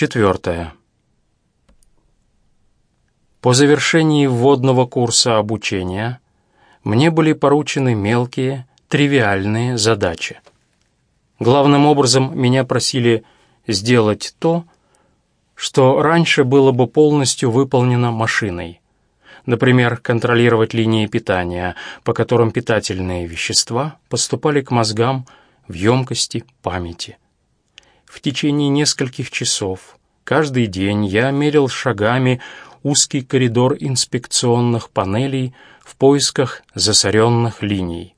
Четвертое. По завершении вводного курса обучения мне были поручены мелкие, тривиальные задачи. Главным образом меня просили сделать то, что раньше было бы полностью выполнено машиной. Например, контролировать линии питания, по которым питательные вещества поступали к мозгам в емкости памяти. В течение нескольких часов каждый день я мерил шагами узкий коридор инспекционных панелей в поисках засоренных линий.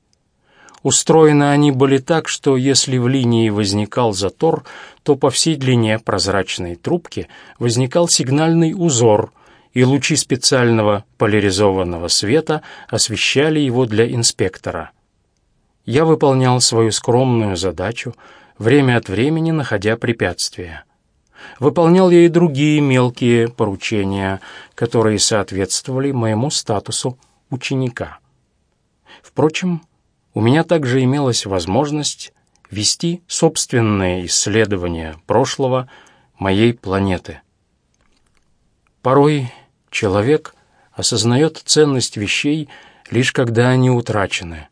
Устроены они были так, что если в линии возникал затор, то по всей длине прозрачной трубки возникал сигнальный узор, и лучи специального поляризованного света освещали его для инспектора. Я выполнял свою скромную задачу, время от времени находя препятствия. Выполнял я и другие мелкие поручения, которые соответствовали моему статусу ученика. Впрочем, у меня также имелась возможность вести собственные исследования прошлого моей планеты. Порой человек осознает ценность вещей лишь когда они утрачены.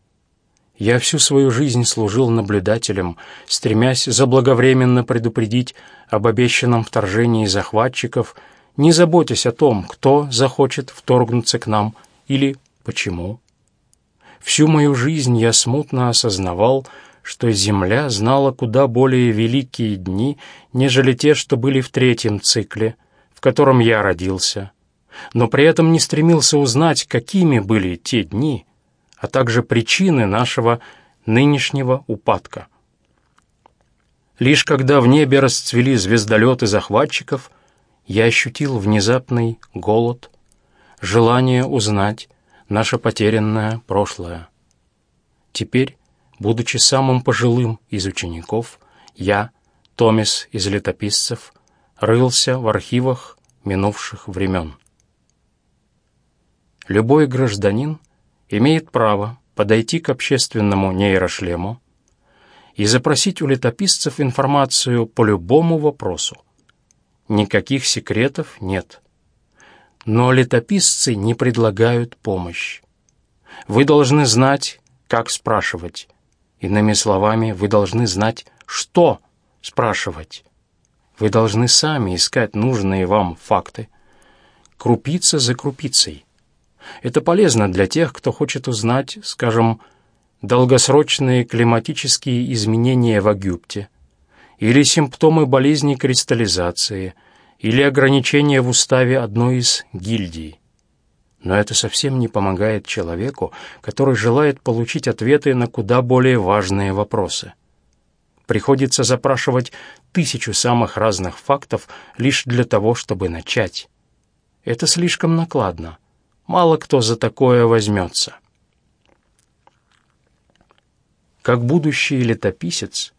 Я всю свою жизнь служил наблюдателем, стремясь заблаговременно предупредить об обещанном вторжении захватчиков, не заботясь о том, кто захочет вторгнуться к нам или почему. Всю мою жизнь я смутно осознавал, что Земля знала куда более великие дни, нежели те, что были в третьем цикле, в котором я родился, но при этом не стремился узнать, какими были те дни — а также причины нашего нынешнего упадка. Лишь когда в небе расцвели звездолеты захватчиков, я ощутил внезапный голод, желание узнать наше потерянное прошлое. Теперь, будучи самым пожилым из учеников, я, Томис из летописцев, рылся в архивах минувших времен. Любой гражданин имеет право подойти к общественному нейрошлему и запросить у летописцев информацию по любому вопросу. Никаких секретов нет. Но летописцы не предлагают помощь. Вы должны знать, как спрашивать. Иными словами, вы должны знать, что спрашивать. Вы должны сами искать нужные вам факты, крупица за крупицей. Это полезно для тех, кто хочет узнать, скажем, долгосрочные климатические изменения в Египте, или симптомы болезни кристаллизации, или ограничения в уставе одной из гильдий. Но это совсем не помогает человеку, который желает получить ответы на куда более важные вопросы. Приходится запрашивать тысячу самых разных фактов лишь для того, чтобы начать. Это слишком накладно. Мало кто за такое возьмется. Как будущий летописец,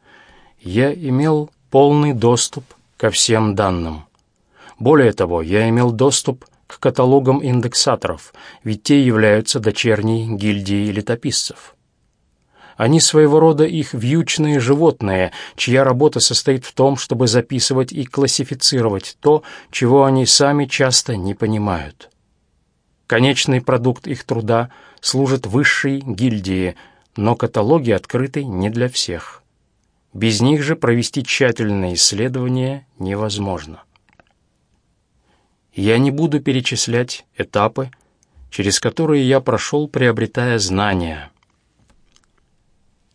я имел полный доступ ко всем данным. Более того, я имел доступ к каталогам индексаторов, ведь те являются дочерней гильдией летописцев. Они своего рода их вьючные животные, чья работа состоит в том, чтобы записывать и классифицировать то, чего они сами часто не понимают. Конечный продукт их труда служит высшей гильдии, но каталоги открыты не для всех. Без них же провести тщательное исследование невозможно. Я не буду перечислять этапы, через которые я прошел, приобретая знания.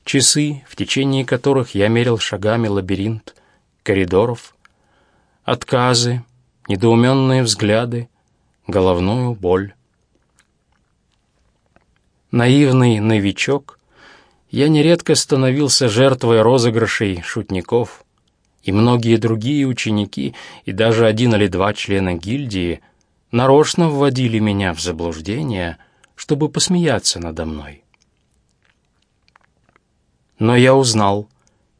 Часы, в течение которых я мерил шагами лабиринт коридоров, отказы, недоуменные взгляды, головную боль наивный новичок, я нередко становился жертвой розыгрышей шутников, и многие другие ученики, и даже один или два члена гильдии нарочно вводили меня в заблуждение, чтобы посмеяться надо мной. Но я узнал,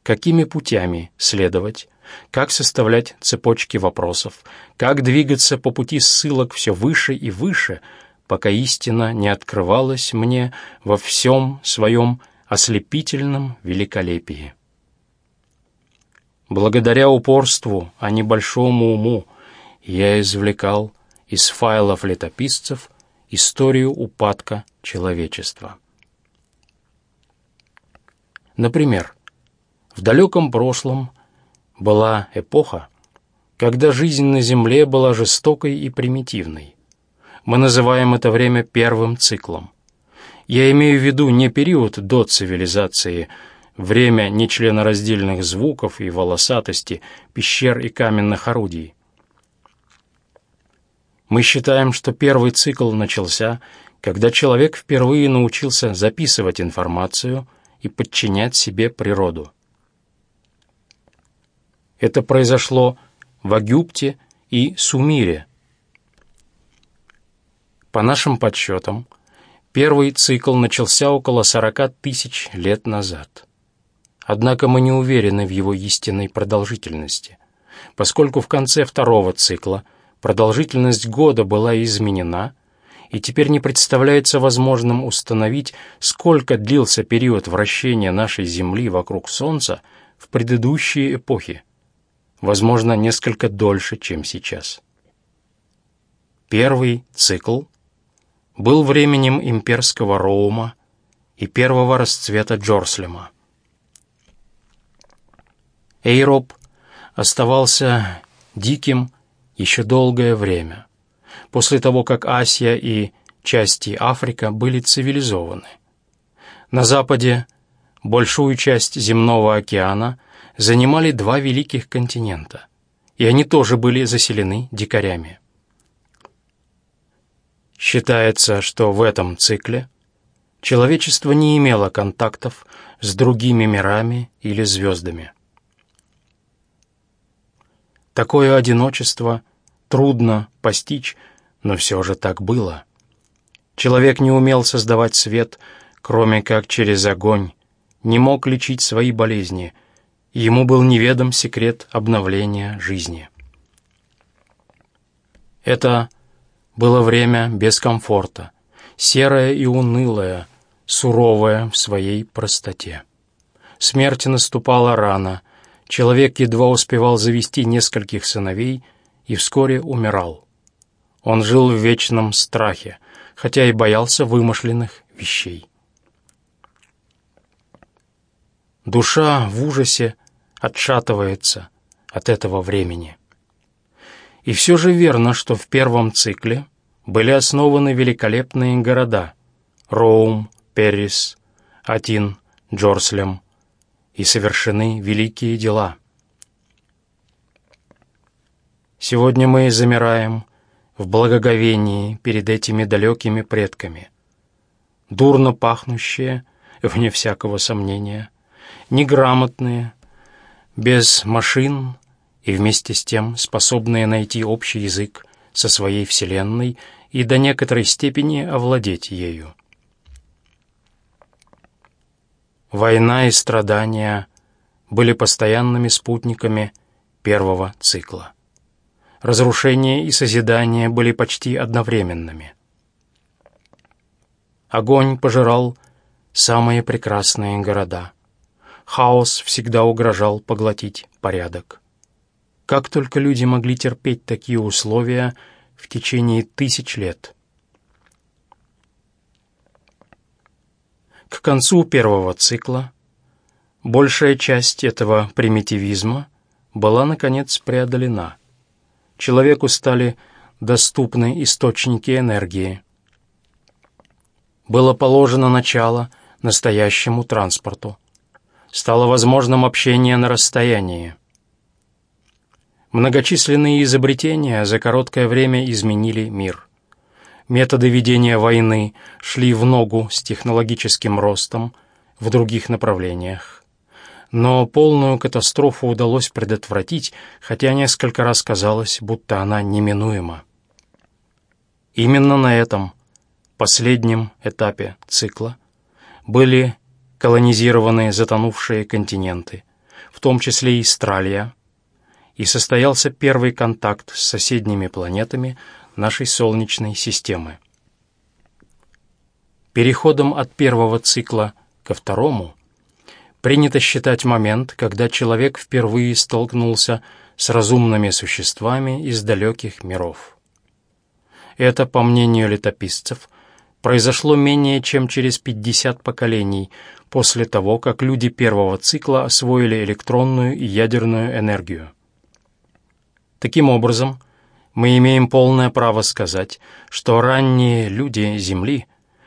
какими путями следовать, как составлять цепочки вопросов, как двигаться по пути ссылок все выше и выше — пока истина не открывалась мне во всем своем ослепительном великолепии. Благодаря упорству, а не большому уму, я извлекал из файлов летописцев историю упадка человечества. Например, в далеком прошлом была эпоха, когда жизнь на Земле была жестокой и примитивной. Мы называем это время первым циклом. Я имею в виду не период до цивилизации, время нечленораздельных звуков и волосатости, пещер и каменных орудий. Мы считаем, что первый цикл начался, когда человек впервые научился записывать информацию и подчинять себе природу. Это произошло в Агюпте и Сумире. По нашим подсчетам, первый цикл начался около 40 тысяч лет назад. Однако мы не уверены в его истинной продолжительности, поскольку в конце второго цикла продолжительность года была изменена, и теперь не представляется возможным установить, сколько длился период вращения нашей Земли вокруг Солнца в предыдущие эпохи возможно, несколько дольше, чем сейчас. Первый цикл был временем имперского Роума и первого расцвета Джорслема. Эйроп оставался диким еще долгое время, после того, как Асия и части Африка были цивилизованы. На западе большую часть земного океана занимали два великих континента, и они тоже были заселены дикарями. Считается, что в этом цикле человечество не имело контактов с другими мирами или звездами. Такое одиночество трудно постичь, но все же так было. Человек не умел создавать свет, кроме как через огонь, не мог лечить свои болезни — Ему был неведом секрет обновления жизни. Это было время без комфорта, серое и унылое, суровое в своей простоте. Смерть наступала рано, человек едва успевал завести нескольких сыновей и вскоре умирал. Он жил в вечном страхе, хотя и боялся вымышленных вещей. Душа в ужасе отшатывается от этого времени. И все же верно, что в первом цикле были основаны великолепные города Роум, Перрис, Атин, Джорслем и совершены великие дела. Сегодня мы замираем в благоговении перед этими далекими предками. Дурно пахнущие, вне всякого сомнения, неграмотные, без машин и вместе с тем способные найти общий язык со своей Вселенной и до некоторой степени овладеть ею. Война и страдания были постоянными спутниками первого цикла. Разрушение и созидание были почти одновременными. Огонь пожирал самые прекрасные города — хаос всегда угрожал поглотить порядок. Как только люди могли терпеть такие условия в течение тысяч лет? К концу первого цикла большая часть этого примитивизма была, наконец, преодолена. Человеку стали доступны источники энергии. Было положено начало настоящему транспорту стало возможным общение на расстоянии. Многочисленные изобретения за короткое время изменили мир. Методы ведения войны шли в ногу с технологическим ростом в других направлениях. Но полную катастрофу удалось предотвратить, хотя несколько раз казалось, будто она неминуема. Именно на этом, последнем этапе цикла, были колонизированные затонувшие континенты, в том числе и Стралия, и состоялся первый контакт с соседними планетами нашей Солнечной системы. Переходом от первого цикла ко второму принято считать момент, когда человек впервые столкнулся с разумными существами из далеких миров. Это, по мнению летописцев, произошло менее чем через 50 поколений после того, как люди первого цикла освоили электронную и ядерную энергию. Таким образом, мы имеем полное право сказать, что ранние люди Земли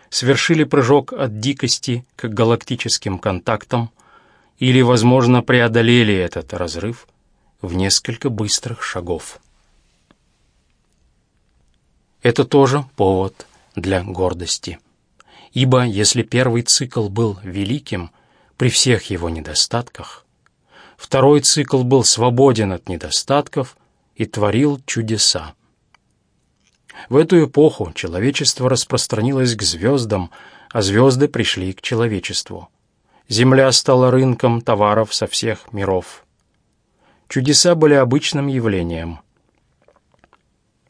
совершили прыжок от дикости к галактическим контактам или, возможно, преодолели этот разрыв в несколько быстрых шагов. Это тоже повод для гордости. Ибо если первый цикл был великим при всех его недостатках, второй цикл был свободен от недостатков и творил чудеса. В эту эпоху человечество распространилось к звездам, а звезды пришли к человечеству. Земля стала рынком товаров со всех миров. Чудеса были обычным явлением.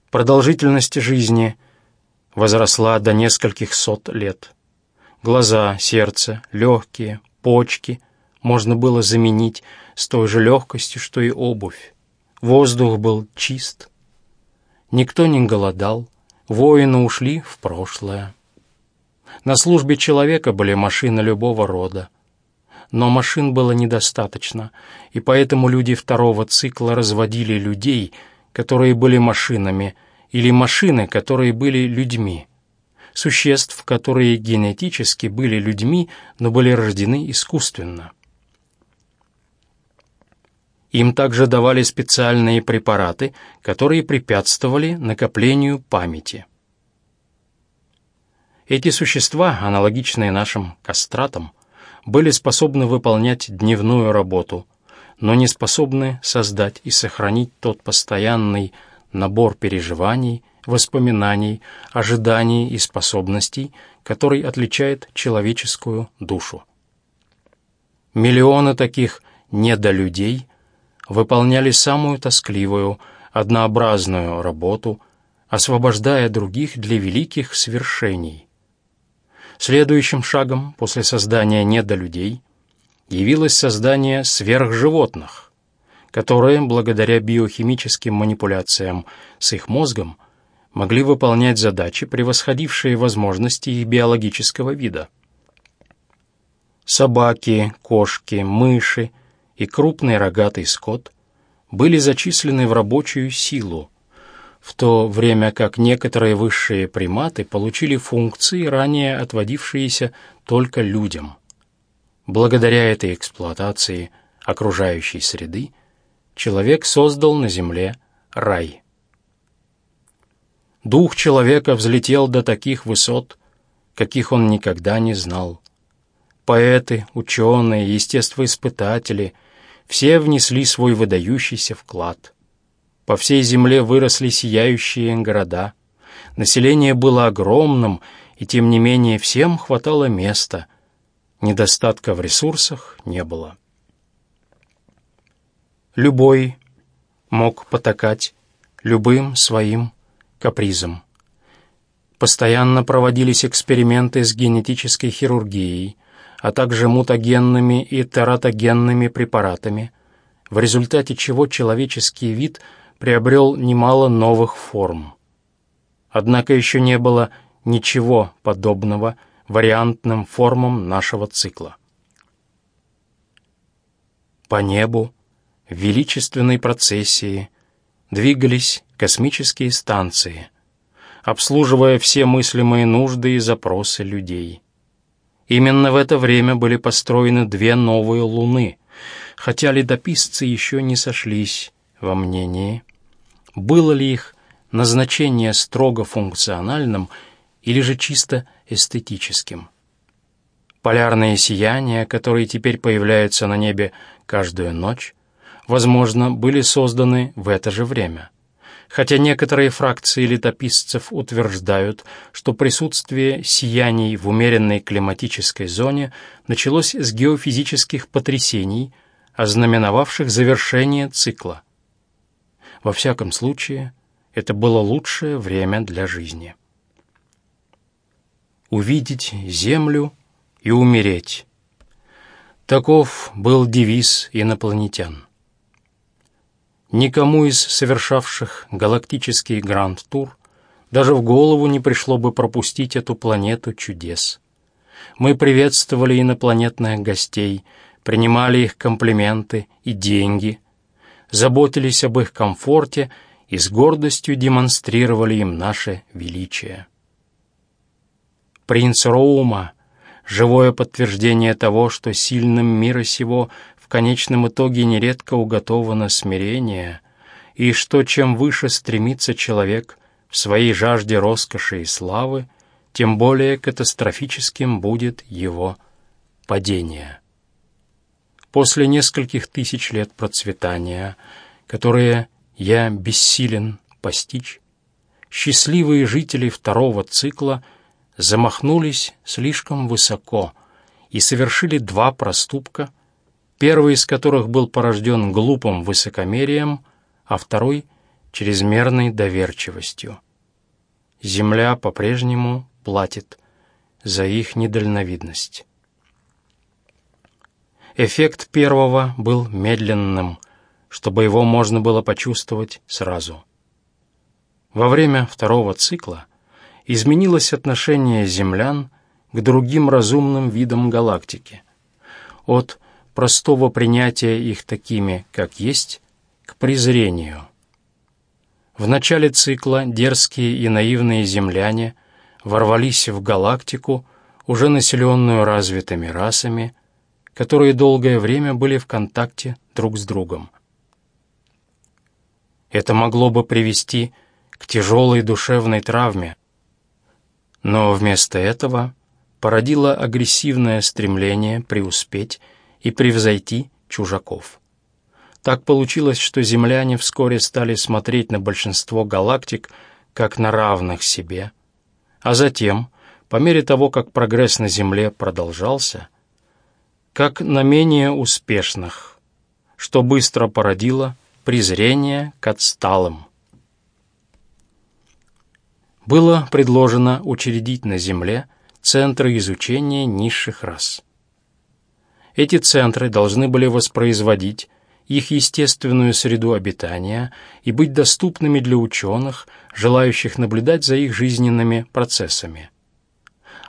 Продолжительность жизни возросла до нескольких сот лет. Глаза, сердце, легкие, почки можно было заменить с той же легкостью, что и обувь. Воздух был чист. Никто не голодал, воины ушли в прошлое. На службе человека были машины любого рода. Но машин было недостаточно, и поэтому люди второго цикла разводили людей, которые были машинами, или машины, которые были людьми. Существ, которые генетически были людьми, но были рождены искусственно. Им также давали специальные препараты, которые препятствовали накоплению памяти. Эти существа, аналогичные нашим кастратам, были способны выполнять дневную работу, но не способны создать и сохранить тот постоянный набор переживаний, воспоминаний, ожиданий и способностей, который отличает человеческую душу. Миллионы таких недолюдей выполняли самую тоскливую, однообразную работу, освобождая других для великих свершений. Следующим шагом после создания недолюдей явилось создание сверхживотных, которые, благодаря биохимическим манипуляциям с их мозгом, могли выполнять задачи, превосходившие возможности их биологического вида. Собаки, кошки, мыши и крупный рогатый скот были зачислены в рабочую силу, в то время как некоторые высшие приматы получили функции, ранее отводившиеся только людям. Благодаря этой эксплуатации окружающей среды человек создал на земле рай. Дух человека взлетел до таких высот, каких он никогда не знал. Поэты, ученые, естествоиспытатели — все внесли свой выдающийся вклад. По всей земле выросли сияющие города. Население было огромным, и тем не менее всем хватало места. Недостатка в ресурсах не было. Любой мог потакать любым своим капризом. Постоянно проводились эксперименты с генетической хирургией – а также мутагенными и тератогенными препаратами, в результате чего человеческий вид приобрел немало новых форм. Однако еще не было ничего подобного вариантным формам нашего цикла. По небу в величественной процессии двигались космические станции, обслуживая все мыслимые нужды и запросы людей. Именно в это время были построены две новые луны, хотя ледописцы еще не сошлись во мнении, было ли их назначение строго функциональным или же чисто эстетическим. Полярные сияния, которые теперь появляются на небе каждую ночь, возможно, были созданы в это же время – хотя некоторые фракции летописцев утверждают, что присутствие сияний в умеренной климатической зоне началось с геофизических потрясений, ознаменовавших завершение цикла. Во всяком случае, это было лучшее время для жизни. Увидеть Землю и умереть. Таков был девиз инопланетян. Никому из совершавших галактический гранд-тур даже в голову не пришло бы пропустить эту планету чудес. Мы приветствовали инопланетных гостей, принимали их комплименты и деньги, заботились об их комфорте и с гордостью демонстрировали им наше величие. Принц Роума — живое подтверждение того, что сильным мира сего конечном итоге нередко уготовано смирение, и что чем выше стремится человек в своей жажде роскоши и славы, тем более катастрофическим будет его падение. После нескольких тысяч лет процветания, которые я бессилен постичь, счастливые жители второго цикла замахнулись слишком высоко и совершили два проступка, первый из которых был порожден глупым высокомерием, а второй — чрезмерной доверчивостью. Земля по-прежнему платит за их недальновидность. Эффект первого был медленным, чтобы его можно было почувствовать сразу. Во время второго цикла изменилось отношение землян к другим разумным видам галактики. От простого принятия их такими, как есть, к презрению. В начале цикла дерзкие и наивные земляне ворвались в галактику, уже населенную развитыми расами, которые долгое время были в контакте друг с другом. Это могло бы привести к тяжелой душевной травме, но вместо этого породило агрессивное стремление преуспеть и превзойти чужаков. Так получилось, что земляне вскоре стали смотреть на большинство галактик как на равных себе, а затем, по мере того, как прогресс на Земле продолжался, как на менее успешных, что быстро породило презрение к отсталым. Было предложено учредить на Земле центры изучения низших рас. Эти центры должны были воспроизводить их естественную среду обитания и быть доступными для ученых, желающих наблюдать за их жизненными процессами.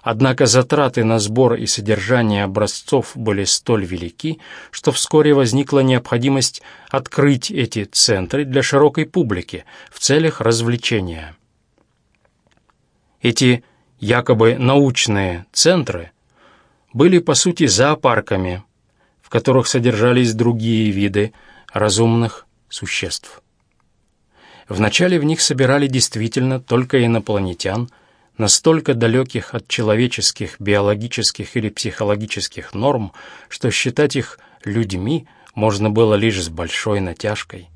Однако затраты на сбор и содержание образцов были столь велики, что вскоре возникла необходимость открыть эти центры для широкой публики в целях развлечения. Эти якобы научные центры были по сути зоопарками, в которых содержались другие виды разумных существ. Вначале в них собирали действительно только инопланетян – настолько далеких от человеческих, биологических или психологических норм, что считать их людьми можно было лишь с большой натяжкой.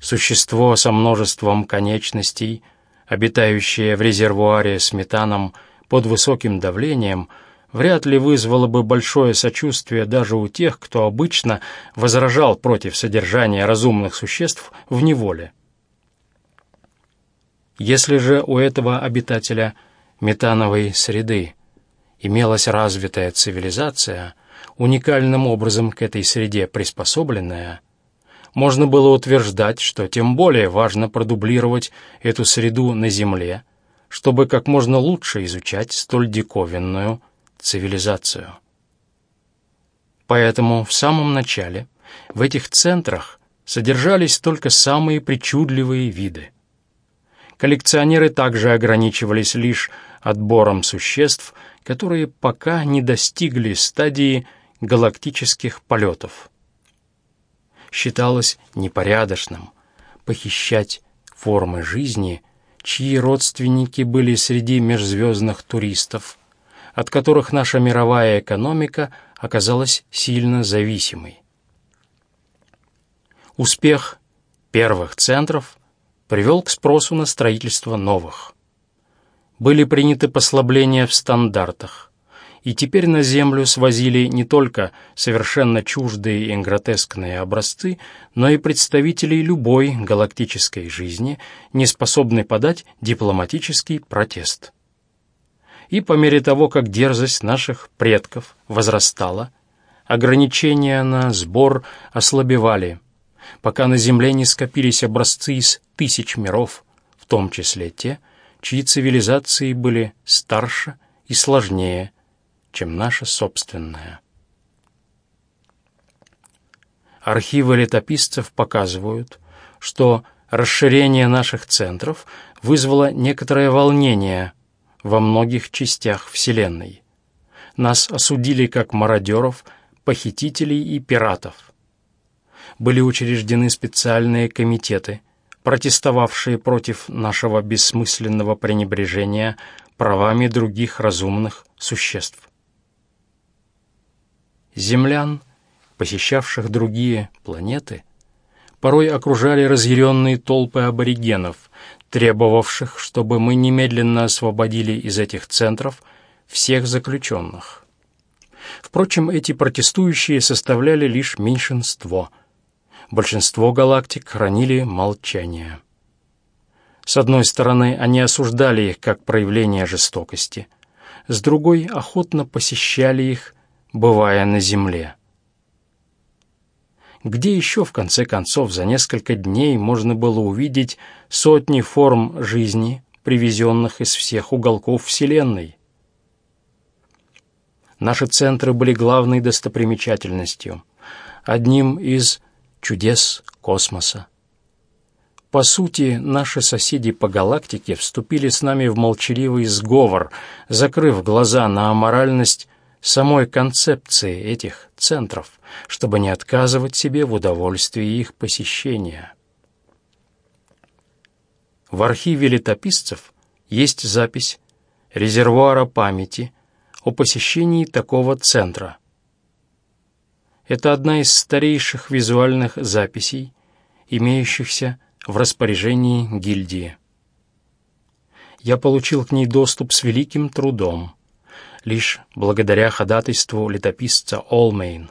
Существо со множеством конечностей, обитающее в резервуаре с метаном под высоким давлением, вряд ли вызвало бы большое сочувствие даже у тех, кто обычно возражал против содержания разумных существ в неволе. Если же у этого обитателя метановой среды имелась развитая цивилизация, уникальным образом к этой среде приспособленная, можно было утверждать, что тем более важно продублировать эту среду на Земле, чтобы как можно лучше изучать столь диковинную цивилизацию. Поэтому в самом начале в этих центрах содержались только самые причудливые виды – Коллекционеры также ограничивались лишь отбором существ, которые пока не достигли стадии галактических полетов. Считалось непорядочным похищать формы жизни, чьи родственники были среди межзвездных туристов, от которых наша мировая экономика оказалась сильно зависимой. Успех первых центров привел к спросу на строительство новых. Были приняты послабления в стандартах, и теперь на Землю свозили не только совершенно чуждые и гротескные образцы, но и представителей любой галактической жизни, не способной подать дипломатический протест. И по мере того, как дерзость наших предков возрастала, ограничения на сбор ослабевали, пока на Земле не скопились образцы из тысяч миров, в том числе те, чьи цивилизации были старше и сложнее, чем наша собственная. Архивы летописцев показывают, что расширение наших центров вызвало некоторое волнение во многих частях Вселенной. Нас осудили как мародеров, похитителей и пиратов. Были учреждены специальные комитеты, протестовавшие против нашего бессмысленного пренебрежения правами других разумных существ. Землян — посещавших другие планеты, порой окружали разъяренные толпы аборигенов, требовавших, чтобы мы немедленно освободили из этих центров всех заключенных. Впрочем, эти протестующие составляли лишь меньшинство. Большинство галактик хранили молчание. С одной стороны, они осуждали их как проявление жестокости, с другой — охотно посещали их, бывая на Земле. Где еще, в конце концов, за несколько дней можно было увидеть сотни форм жизни, привезенных из всех уголков Вселенной? Наши центры были главной достопримечательностью, одним из чудес космоса. По сути, наши соседи по галактике вступили с нами в молчаливый сговор, закрыв глаза на аморальность самой концепции этих центров, чтобы не отказывать себе в удовольствии их посещения. В архиве летописцев есть запись резервуара памяти о посещении такого центра. Это одна из старейших визуальных записей, имеющихся в распоряжении гильдии. Я получил к ней доступ с великим трудом лишь благодаря ходатайству летописца Олмейн.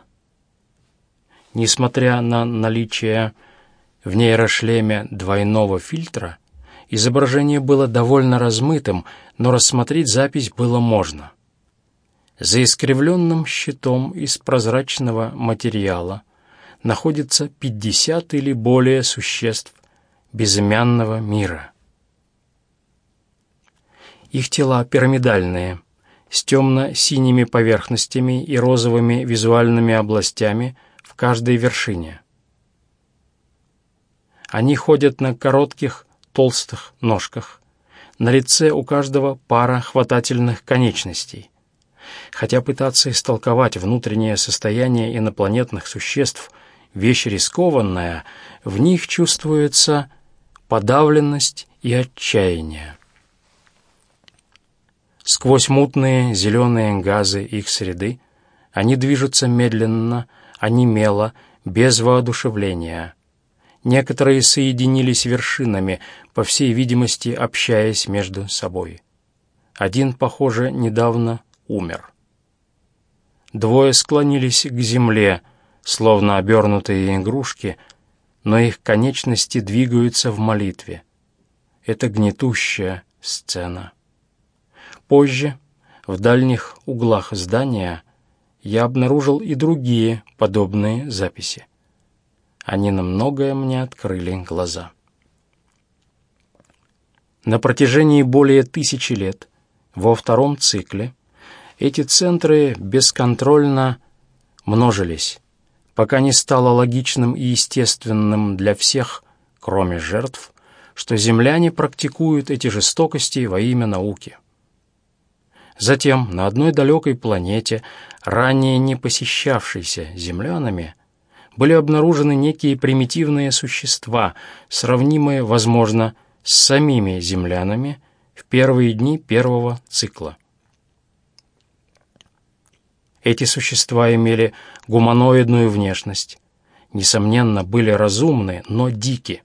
Несмотря на наличие в нейрошлеме двойного фильтра, изображение было довольно размытым, но рассмотреть запись было можно. За искривленным щитом из прозрачного материала находится 50 или более существ безымянного мира. Их тела пирамидальные – с темно-синими поверхностями и розовыми визуальными областями в каждой вершине. Они ходят на коротких, толстых ножках. На лице у каждого пара хватательных конечностей. Хотя пытаться истолковать внутреннее состояние инопланетных существ — вещь рискованная, в них чувствуется подавленность и отчаяние. Сквозь мутные зеленые газы их среды они движутся медленно, онемело, без воодушевления. Некоторые соединились вершинами, по всей видимости, общаясь между собой. Один, похоже, недавно умер. Двое склонились к земле, словно обернутые игрушки, но их конечности двигаются в молитве. Это гнетущая сцена. Позже, в дальних углах здания, я обнаружил и другие подобные записи. Они на многое мне открыли глаза. На протяжении более тысячи лет, во втором цикле, эти центры бесконтрольно множились, пока не стало логичным и естественным для всех, кроме жертв, что земляне практикуют эти жестокости во имя науки. Затем на одной далекой планете, ранее не посещавшейся землянами, были обнаружены некие примитивные существа, сравнимые, возможно, с самими землянами в первые дни первого цикла. Эти существа имели гуманоидную внешность, несомненно, были разумны, но дики.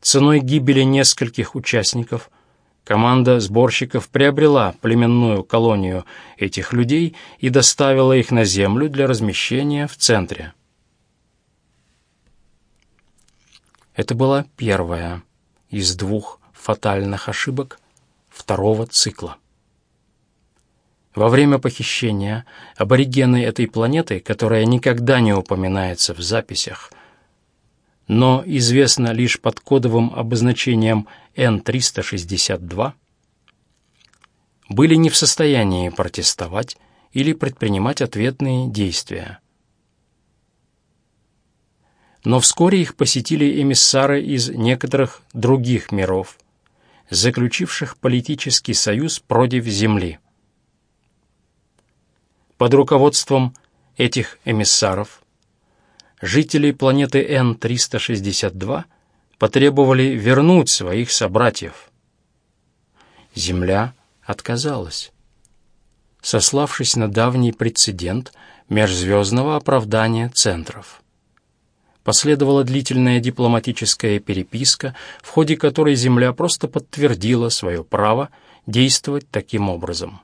Ценой гибели нескольких участников Команда сборщиков приобрела племенную колонию этих людей и доставила их на землю для размещения в центре. Это была первая из двух фатальных ошибок второго цикла. Во время похищения аборигены этой планеты, которая никогда не упоминается в записях, но известна лишь под кодовым обозначением N362, были не в состоянии протестовать или предпринимать ответные действия. Но вскоре их посетили эмиссары из некоторых других миров, заключивших политический союз против Земли. Под руководством этих эмиссаров жители планеты N-362 потребовали вернуть своих собратьев. Земля отказалась, сославшись на давний прецедент межзвездного оправдания центров. Последовала длительная дипломатическая переписка, в ходе которой Земля просто подтвердила свое право действовать таким образом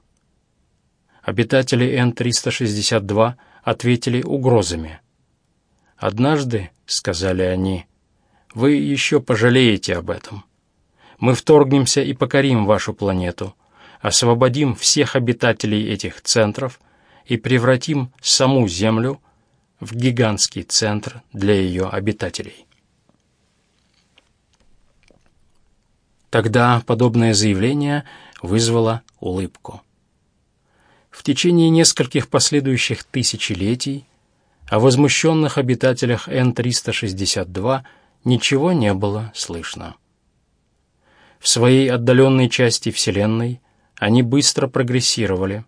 обитатели Н-362 ответили угрозами. «Однажды, — сказали они, — вы еще пожалеете об этом. Мы вторгнемся и покорим вашу планету, освободим всех обитателей этих центров и превратим саму Землю в гигантский центр для ее обитателей». Тогда подобное заявление вызвало улыбку в течение нескольких последующих тысячелетий о возмущенных обитателях Н-362 ничего не было слышно. В своей отдаленной части Вселенной они быстро прогрессировали,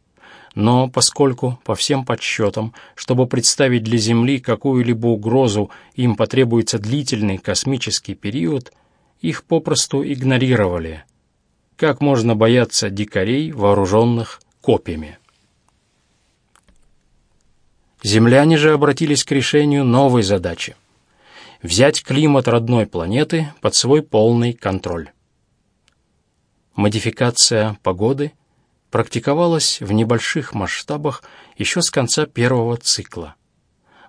но поскольку, по всем подсчетам, чтобы представить для Земли какую-либо угрозу, им потребуется длительный космический период, их попросту игнорировали. Как можно бояться дикарей, вооруженных копьями? Земляне же обратились к решению новой задачи — взять климат родной планеты под свой полный контроль. Модификация погоды практиковалась в небольших масштабах еще с конца первого цикла.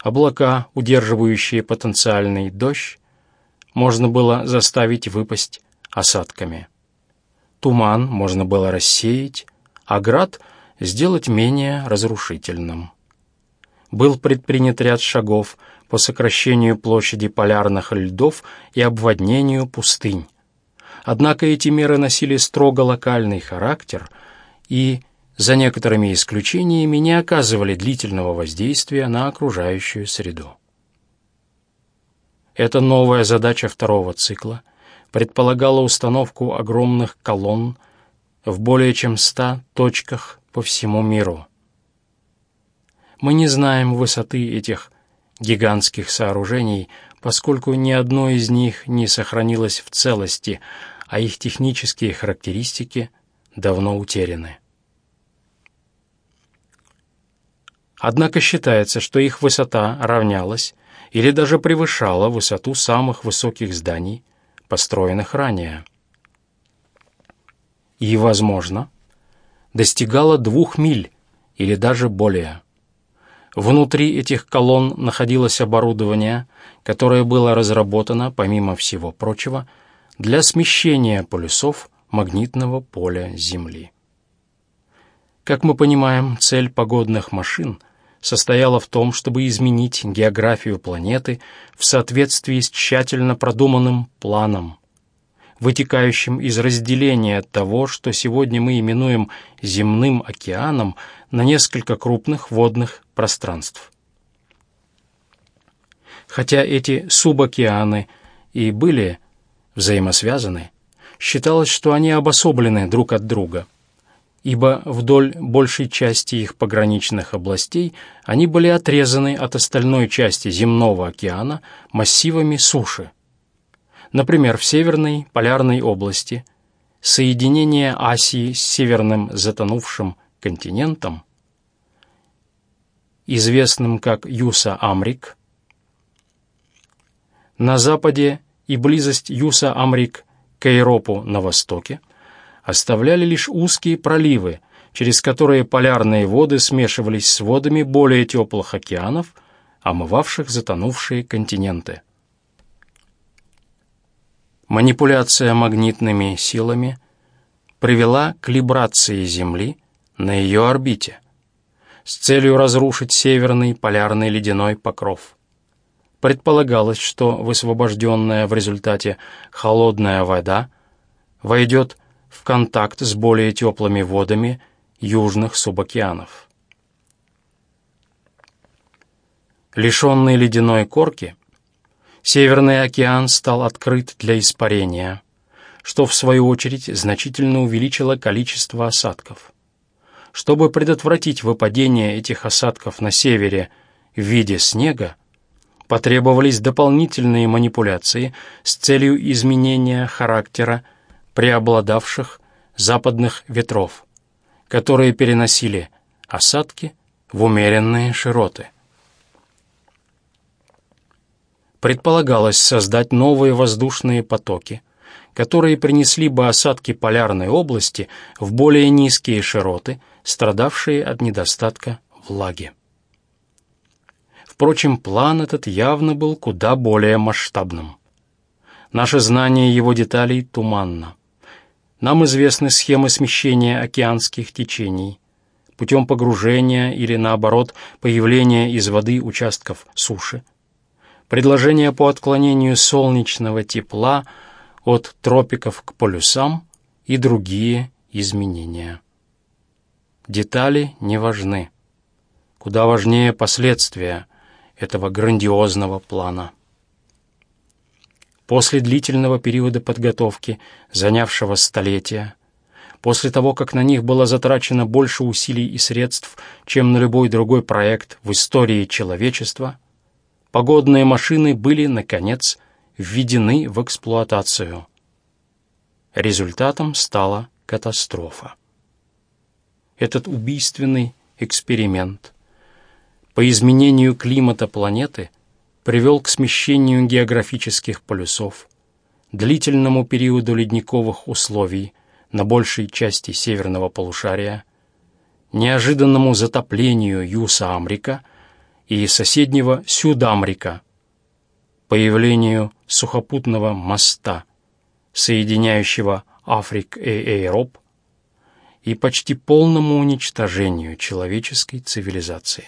Облака, удерживающие потенциальный дождь, можно было заставить выпасть осадками. Туман можно было рассеять, а град сделать менее разрушительным был предпринят ряд шагов по сокращению площади полярных льдов и обводнению пустынь. Однако эти меры носили строго локальный характер и, за некоторыми исключениями, не оказывали длительного воздействия на окружающую среду. Эта новая задача второго цикла предполагала установку огромных колонн в более чем ста точках по всему миру. Мы не знаем высоты этих гигантских сооружений, поскольку ни одно из них не сохранилось в целости, а их технические характеристики давно утеряны. Однако считается, что их высота равнялась или даже превышала высоту самых высоких зданий, построенных ранее. И, возможно, достигала двух миль или даже более. Внутри этих колонн находилось оборудование, которое было разработано, помимо всего прочего, для смещения полюсов магнитного поля Земли. Как мы понимаем, цель погодных машин состояла в том, чтобы изменить географию планеты в соответствии с тщательно продуманным планом, вытекающим из разделения того, что сегодня мы именуем земным океаном, на несколько крупных водных пространств. Хотя эти субокеаны и были взаимосвязаны, считалось, что они обособлены друг от друга, ибо вдоль большей части их пограничных областей они были отрезаны от остальной части земного океана массивами суши. Например, в Северной полярной области соединение Асии с северным затонувшим континентом, известным как Юса-Амрик, на западе и близость Юса-Амрик к Европу на востоке оставляли лишь узкие проливы, через которые полярные воды смешивались с водами более теплых океанов, омывавших затонувшие континенты. Манипуляция магнитными силами привела к либрации Земли на ее орбите с целью разрушить северный полярный ледяной покров. Предполагалось, что высвобожденная в результате холодная вода войдет в контакт с более теплыми водами южных субокеанов. Лишенный ледяной корки, Северный океан стал открыт для испарения, что, в свою очередь, значительно увеличило количество осадков. Чтобы предотвратить выпадение этих осадков на севере в виде снега, потребовались дополнительные манипуляции с целью изменения характера преобладавших западных ветров, которые переносили осадки в умеренные широты. Предполагалось создать новые воздушные потоки, которые принесли бы осадки полярной области в более низкие широты, страдавшие от недостатка влаги. Впрочем, план этот явно был куда более масштабным. Наше знание его деталей туманно. Нам известны схемы смещения океанских течений путем погружения или, наоборот, появления из воды участков суши. Предложения по отклонению солнечного тепла от тропиков к полюсам и другие изменения. Детали не важны. Куда важнее последствия этого грандиозного плана. После длительного периода подготовки, занявшего столетия, после того, как на них было затрачено больше усилий и средств, чем на любой другой проект в истории человечества, погодные машины были, наконец, введены в эксплуатацию. Результатом стала катастрофа. Этот убийственный эксперимент по изменению климата планеты привел к смещению географических полюсов, длительному периоду ледниковых условий на большей части северного полушария, неожиданному затоплению Юса-Амрика и соседнего Сюдамрика, появлению сухопутного моста, соединяющего Африк и Эйроп, и почти полному уничтожению человеческой цивилизации.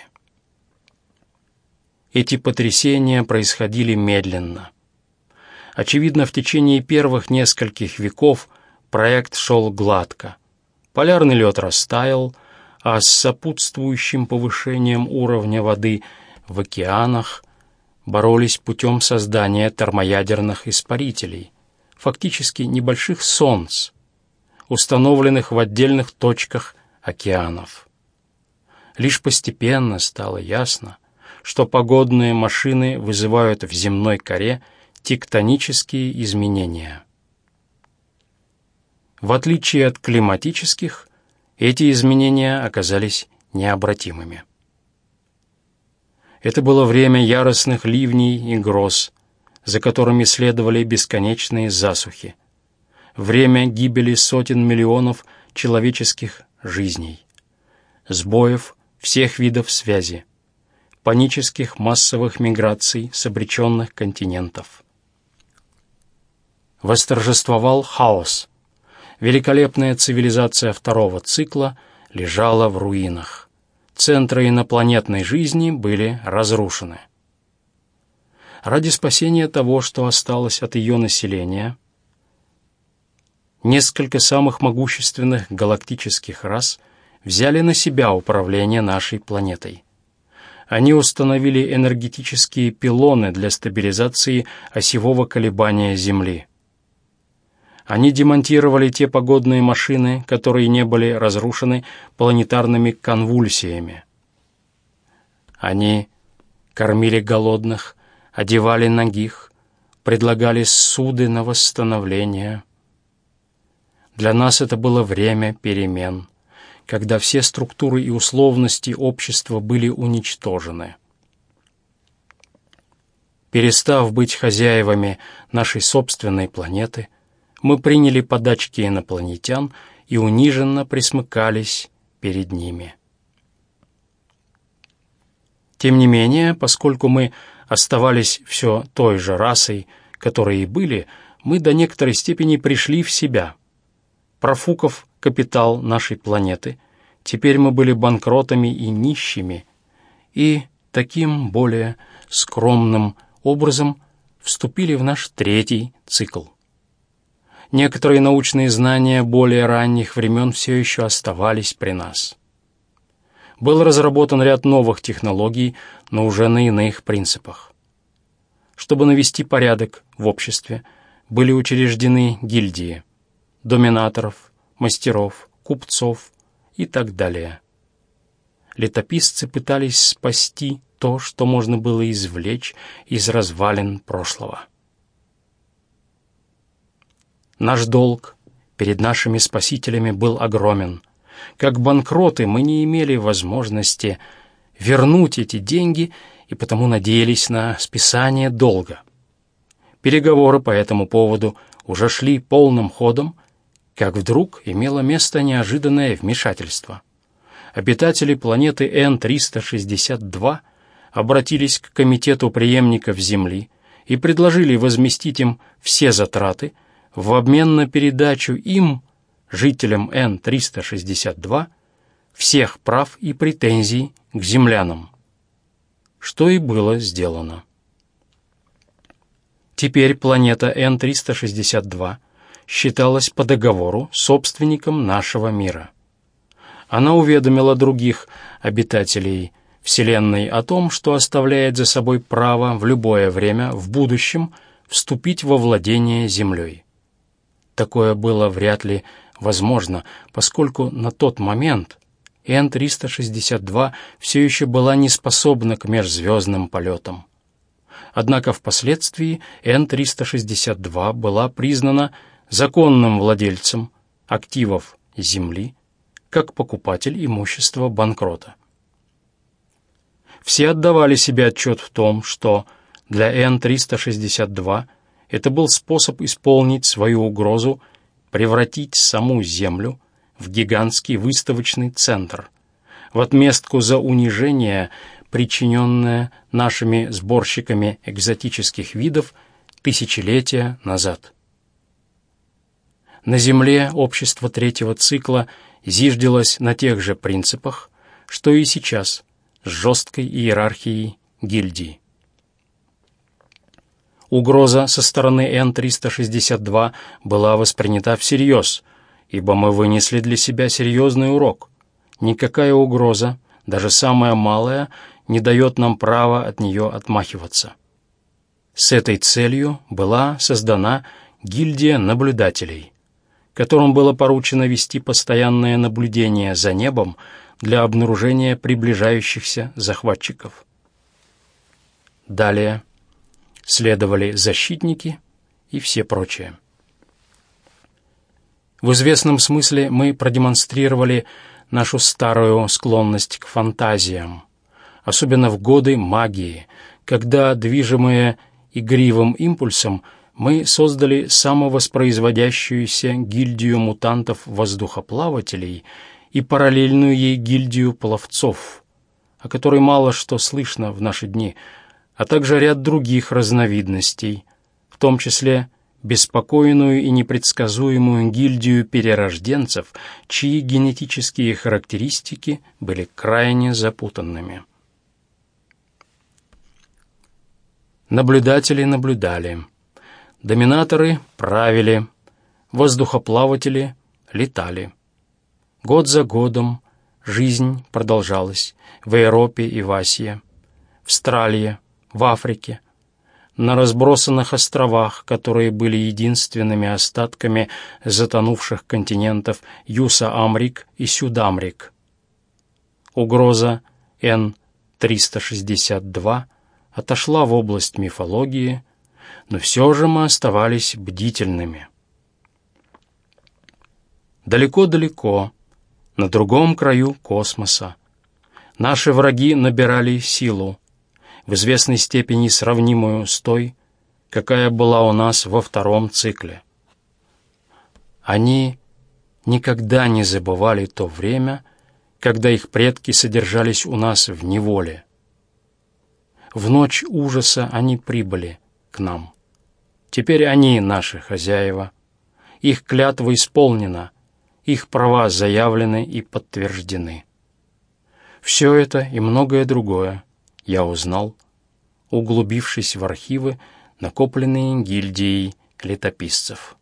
Эти потрясения происходили медленно. Очевидно, в течение первых нескольких веков проект шел гладко. Полярный лед растаял, а с сопутствующим повышением уровня воды в океанах боролись путем создания термоядерных испарителей, фактически небольших солнц, установленных в отдельных точках океанов. Лишь постепенно стало ясно, что погодные машины вызывают в земной коре тектонические изменения. В отличие от климатических, эти изменения оказались необратимыми. Это было время яростных ливней и гроз, за которыми следовали бесконечные засухи, время гибели сотен миллионов человеческих жизней, сбоев всех видов связи, панических массовых миграций с обреченных континентов. Восторжествовал хаос. Великолепная цивилизация второго цикла лежала в руинах. Центры инопланетной жизни были разрушены. Ради спасения того, что осталось от ее населения, несколько самых могущественных галактических рас взяли на себя управление нашей планетой они установили энергетические пилоны для стабилизации осевого колебания Земли. Они демонтировали те погодные машины, которые не были разрушены планетарными конвульсиями. Они кормили голодных, одевали ногих, предлагали суды на восстановление. Для нас это было время перемен когда все структуры и условности общества были уничтожены. Перестав быть хозяевами нашей собственной планеты, мы приняли подачки инопланетян и униженно присмыкались перед ними. Тем не менее, поскольку мы оставались все той же расой, которой и были, мы до некоторой степени пришли в себя. Профуков капитал нашей планеты, Теперь мы были банкротами и нищими, и таким более скромным образом вступили в наш третий цикл. Некоторые научные знания более ранних времен все еще оставались при нас. Был разработан ряд новых технологий, но уже на иных принципах. Чтобы навести порядок в обществе, были учреждены гильдии доминаторов, мастеров, купцов и так далее. Летописцы пытались спасти то, что можно было извлечь из развалин прошлого. Наш долг перед нашими спасителями был огромен. Как банкроты мы не имели возможности вернуть эти деньги и потому надеялись на списание долга. Переговоры по этому поводу уже шли полным ходом, как вдруг имело место неожиданное вмешательство. Обитатели планеты N-362 обратились к Комитету преемников Земли и предложили возместить им все затраты в обмен на передачу им, жителям N-362, всех прав и претензий к землянам. Что и было сделано. Теперь планета N-362 считалась по договору собственником нашего мира. Она уведомила других обитателей Вселенной о том, что оставляет за собой право в любое время в будущем вступить во владение Землей. Такое было вряд ли возможно, поскольку на тот момент Н-362 все еще была не способна к межзвездным полетам. Однако впоследствии Н-362 была признана законным владельцем активов Земли как покупатель имущества банкрота. Все отдавали себе отчет в том, что для Н-362 это был способ исполнить свою угрозу превратить саму Землю в гигантский выставочный центр, в отместку за унижение, причиненное нашими сборщиками экзотических видов тысячелетия назад. На Земле общество третьего цикла зиждилось на тех же принципах, что и сейчас, с жесткой иерархией гильдии. Угроза со стороны Н-362 была воспринята всерьез, ибо мы вынесли для себя серьезный урок. Никакая угроза, даже самая малая, не дает нам права от нее отмахиваться. С этой целью была создана гильдия наблюдателей – которым было поручено вести постоянное наблюдение за небом для обнаружения приближающихся захватчиков. Далее следовали защитники и все прочее. В известном смысле мы продемонстрировали нашу старую склонность к фантазиям, особенно в годы магии, когда, движимые игривым импульсом, мы создали самовоспроизводящуюся гильдию мутантов-воздухоплавателей и параллельную ей гильдию пловцов, о которой мало что слышно в наши дни, а также ряд других разновидностей, в том числе беспокойную и непредсказуемую гильдию перерожденцев, чьи генетические характеристики были крайне запутанными. Наблюдатели наблюдали. Доминаторы правили, воздухоплаватели летали. Год за годом жизнь продолжалась в Европе и в Асии, в Стралье, в Африке, на разбросанных островах, которые были единственными остатками затонувших континентов Юса-Амрик и Сюдамрик. Угроза Н-362 отошла в область мифологии, но все же мы оставались бдительными. Далеко-далеко, на другом краю космоса, наши враги набирали силу, в известной степени сравнимую с той, какая была у нас во втором цикле. Они никогда не забывали то время, когда их предки содержались у нас в неволе. В ночь ужаса они прибыли к нам. Теперь они наши хозяева. Их клятва исполнена, их права заявлены и подтверждены. Все это и многое другое я узнал, углубившись в архивы, накопленные гильдией летописцев.